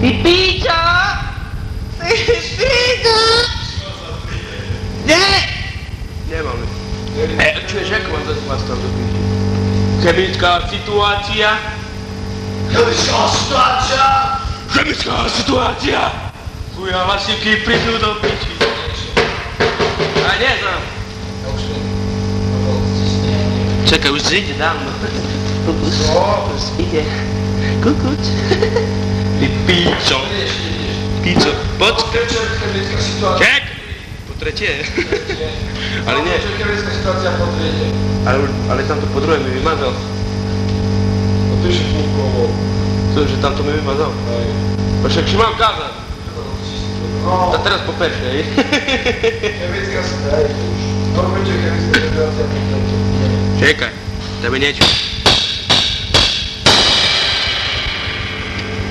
Pipíčo! Pipíčo! Ne! Nemáme. E, čuješ, ako mám zase vás tam do píči? Chemická situácia. Chemická situácia! Chemická situácia! Fuja, hlasivky prídu do piči. A neznám. Čakaj, už ide dávno. Kukus. Už ide. Kukuč. I pico. Pico. Pod... Jak? Po trecie. Ale nie. Ale, ale tamto po drugie mi wymazał. No ty się półkoło. Co, że tamto mi wymazał? Patrz jak się mam kazać. A teraz po pierwsze. Chemiecka już. To będzie chemiecka Czekaj, to będzie cię.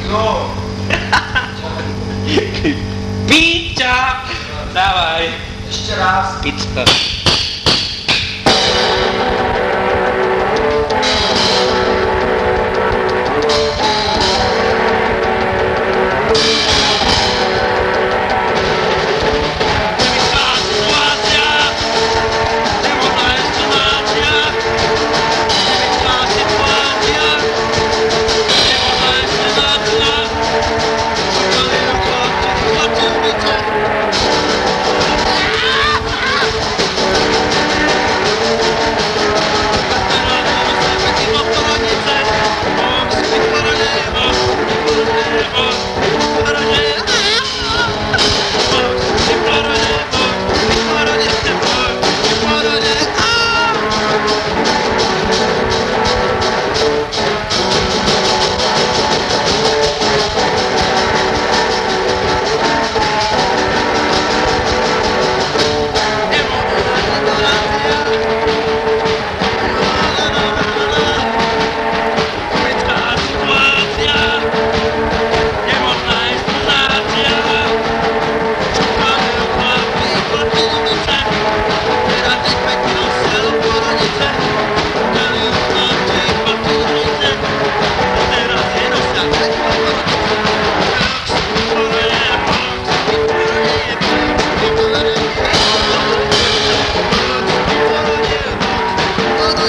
No. Píča! Dávaj. Ešte raz. Pizza.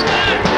Stop!